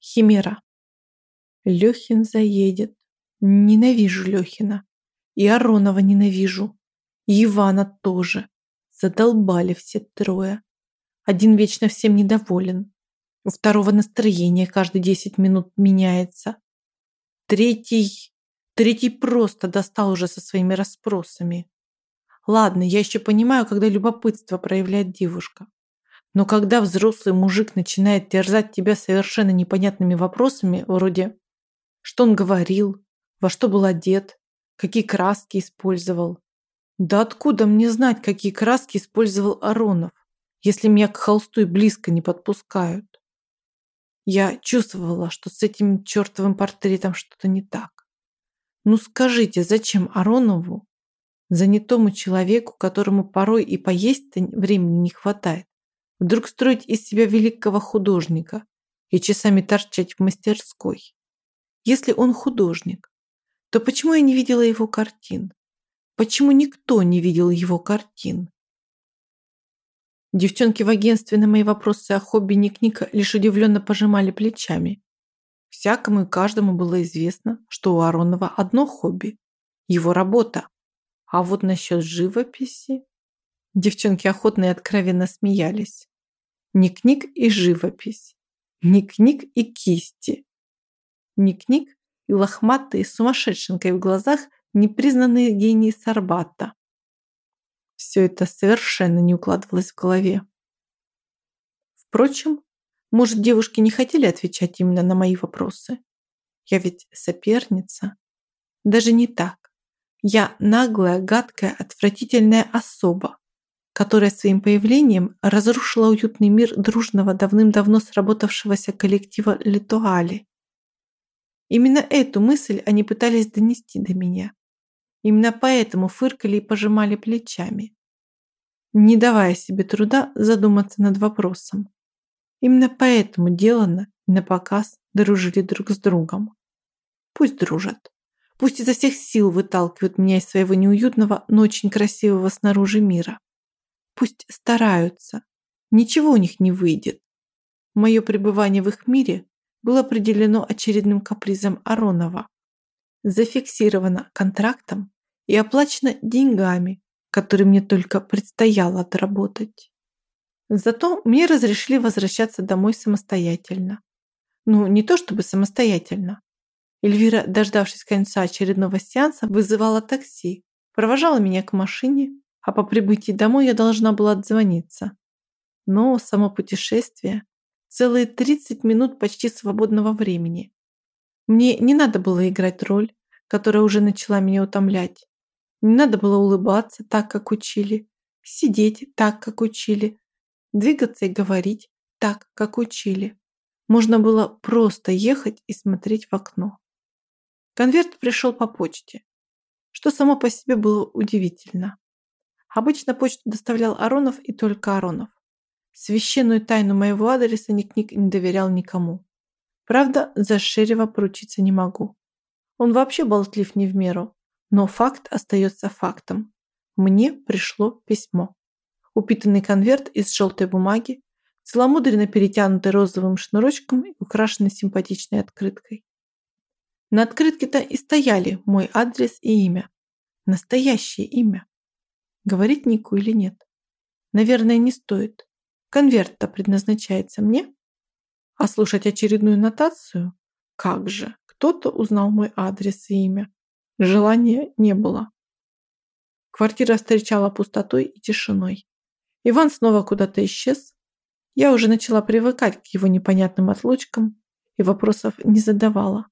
Химера. Лёхин заедет. Ненавижу Лёхина. И Аронова ненавижу. И Ивана тоже. Задолбали все трое. Один вечно всем недоволен. У второго настроение каждые десять минут меняется. Третий... Третий просто достал уже со своими расспросами. Ладно, я еще понимаю, когда любопытство проявляет девушка. Но когда взрослый мужик начинает терзать тебя совершенно непонятными вопросами, вроде что он говорил, во что был одет, какие краски использовал. Да откуда мне знать, какие краски использовал Аронов, если меня к холсту и близко не подпускают? Я чувствовала, что с этим чертовым портретом что-то не так. Ну скажите, зачем Аронову, занятому человеку, которому порой и поесть времени не хватает, Вдруг строить из себя великого художника и часами торчать в мастерской. Если он художник, то почему я не видела его картин? Почему никто не видел его картин? Девчонки в агентстве на мои вопросы о хобби Ник-Ника лишь удивленно пожимали плечами. Всякому и каждому было известно, что у Аронова одно хобби – его работа. А вот насчет живописи... Девчонки охотно и откровенно смеялись. Ник-ник и живопись. Ник-ник и кисти. Ник-ник и лохматые сумасшедшенкой в глазах непризнанные гении Сарбата. Все это совершенно не укладывалось в голове. Впрочем, может, девушки не хотели отвечать именно на мои вопросы. Я ведь соперница. Даже не так. Я наглая, гадкая, отвратительная особа, которая своим появлением разрушила уютный мир дружного, давным-давно сработавшегося коллектива Литуали. Именно эту мысль они пытались донести до меня. Именно поэтому фыркали и пожимали плечами, не давая себе труда задуматься над вопросом. Именно поэтому делано на показ дружили друг с другом. Пусть дружат. Пусть изо всех сил выталкивают меня из своего неуютного, но очень красивого снаружи мира. Пусть стараются. Ничего у них не выйдет. Мое пребывание в их мире было определено очередным капризом Аронова. Зафиксировано контрактом и оплачено деньгами, которые мне только предстояло отработать. Зато мне разрешили возвращаться домой самостоятельно. Ну, не то чтобы самостоятельно. Эльвира, дождавшись конца очередного сеанса, вызывала такси, провожала меня к машине, а по прибытии домой я должна была отзвониться. Но само путешествие – целые 30 минут почти свободного времени. Мне не надо было играть роль, которая уже начала меня утомлять. Не надо было улыбаться так, как учили, сидеть так, как учили, двигаться и говорить так, как учили. Можно было просто ехать и смотреть в окно. Конверт пришел по почте, что само по себе было удивительно. Обычно почту доставлял Аронов и только Аронов. Священную тайну моего адреса Ник-Ник не доверял никому. Правда, за Шерева поручиться не могу. Он вообще болтлив не в меру. Но факт остается фактом. Мне пришло письмо. Упитанный конверт из желтой бумаги, целомудренно перетянутый розовым шнурочком и украшенный симпатичной открыткой. На открытке-то и стояли мой адрес и имя. Настоящее имя. Говорить Нику или нет? Наверное, не стоит. Конверт-то предназначается мне. А слушать очередную нотацию? Как же, кто-то узнал мой адрес и имя. Желания не было. Квартира встречала пустотой и тишиной. Иван снова куда-то исчез. Я уже начала привыкать к его непонятным отлучкам и вопросов не задавала.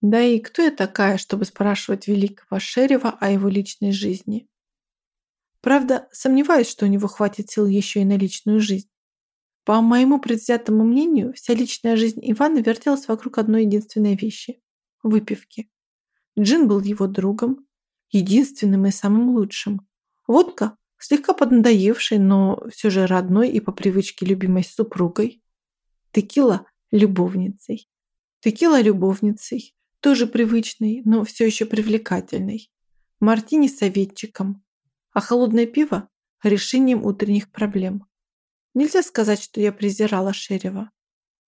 Да и кто я такая, чтобы спрашивать великого Шерева о его личной жизни? Правда, сомневаюсь, что у него хватит сил еще и на личную жизнь. По моему предвзятому мнению, вся личная жизнь Ивана вертелась вокруг одной единственной вещи – выпивки. Джин был его другом, единственным и самым лучшим. Водка – слегка поднадоевшей, но все же родной и по привычке любимой супругой. Текила – любовницей. Текила – любовницей, тоже привычной, но все еще привлекательной. Мартини – советчиком, а холодное пиво – решением утренних проблем. Нельзя сказать, что я презирала Шерева.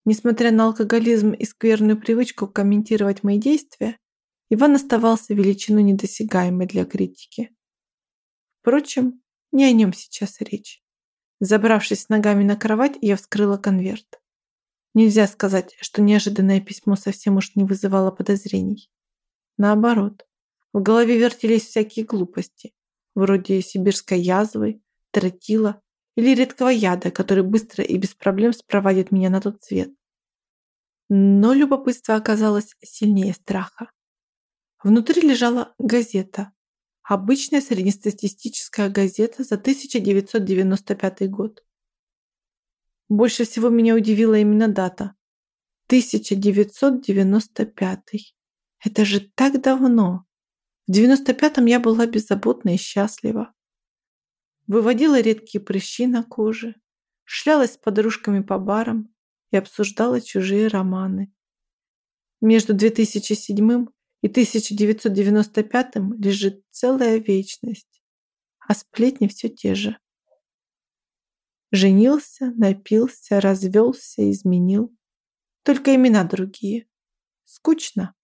Несмотря на алкоголизм и скверную привычку комментировать мои действия, Иван оставался величиной недосягаемой для критики. Впрочем, не о нем сейчас речь. Забравшись ногами на кровать, я вскрыла конверт. Нельзя сказать, что неожиданное письмо совсем уж не вызывало подозрений. Наоборот, в голове вертелись всякие глупости, вроде сибирской язвы, тротила или редкого яда, который быстро и без проблем спровадит меня на тот свет. Но любопытство оказалось сильнее страха. Внутри лежала газета. Обычная среднестатистическая газета за 1995 год. Больше всего меня удивила именно дата. 1995. Это же так давно. В 95-м я была беззаботна и счастлива. Выводила редкие прыщи на коже, шлялась с подружками по барам и обсуждала чужие романы. Между 2007 и 1995 лежит целая вечность, а сплетни все те же. Женился, напился, развелся, изменил. Только имена другие. Скучно.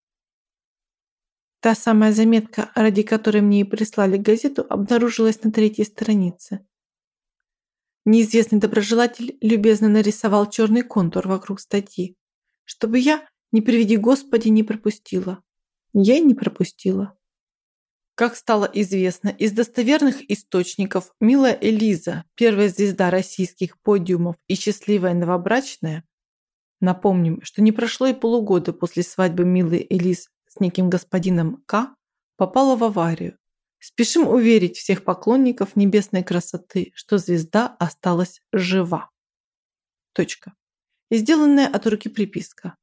Та самая заметка, ради которой мне и прислали газету, обнаружилась на третьей странице. Неизвестный доброжелатель любезно нарисовал черный контур вокруг статьи, чтобы я, не приведи Господи, не пропустила. Я и не пропустила. Как стало известно из достоверных источников, милая Элиза, первая звезда российских подиумов и счастливая новобрачная, напомним, что не прошло и полугода после свадьбы милой Элиз с неким господином К попала в аварию. Спешим уверить всех поклонников небесной красоты, что звезда осталась жива. Точка. И сделанная от руки приписка.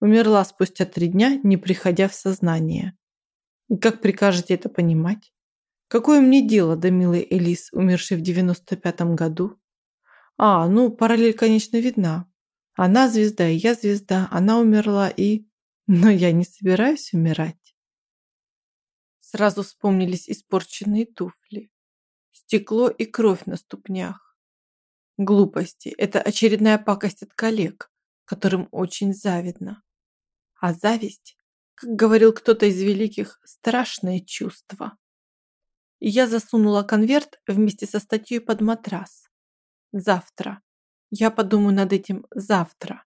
Умерла спустя три дня, не приходя в сознание. И как прикажете это понимать? Какое мне дело до милой Элис, умершей в 95-м году? А, ну, параллель, конечно, видна. Она звезда, и я звезда, она умерла, и... Но я не собираюсь умирать. Сразу вспомнились испорченные туфли, стекло и кровь на ступнях. Глупости – это очередная пакость от коллег, которым очень завидно. А зависть, как говорил кто-то из великих, страшное чувство. Я засунула конверт вместе со статьей под матрас. Завтра. Я подумаю над этим завтра.